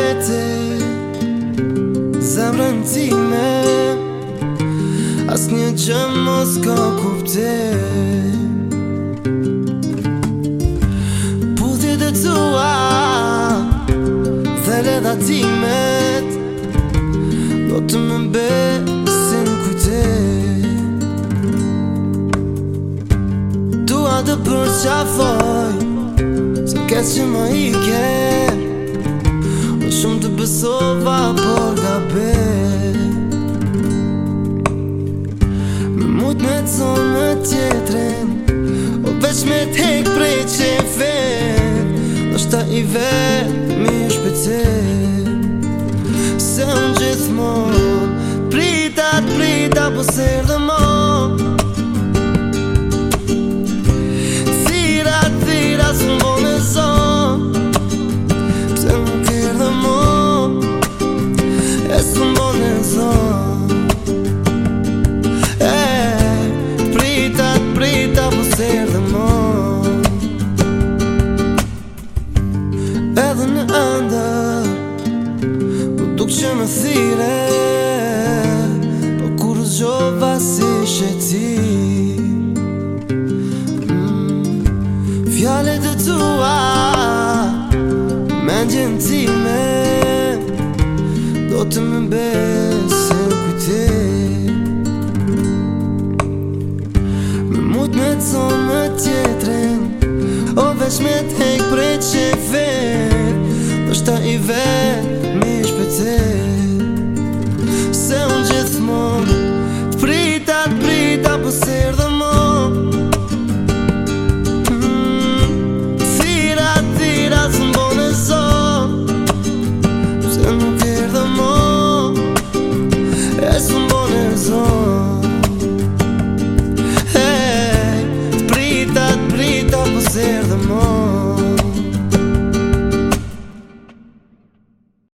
vete Zemrën ti me As një që mos ka kupte Putit dhe tua Dhe ledha ti me Do të më mbe Se në kujte Dua të përqafoj Se më kesh që më i kesh ishta i vetë mi është për cë Se në gjithë morë Prita prita për po se dhe duk që më thire Po kur zhova si sheti mm, Fjale të tua Me ndjen time Do të më besë në kujte Me mut me të zonë më tjetren O vesh me të hek e qefer Nështë ta i vesh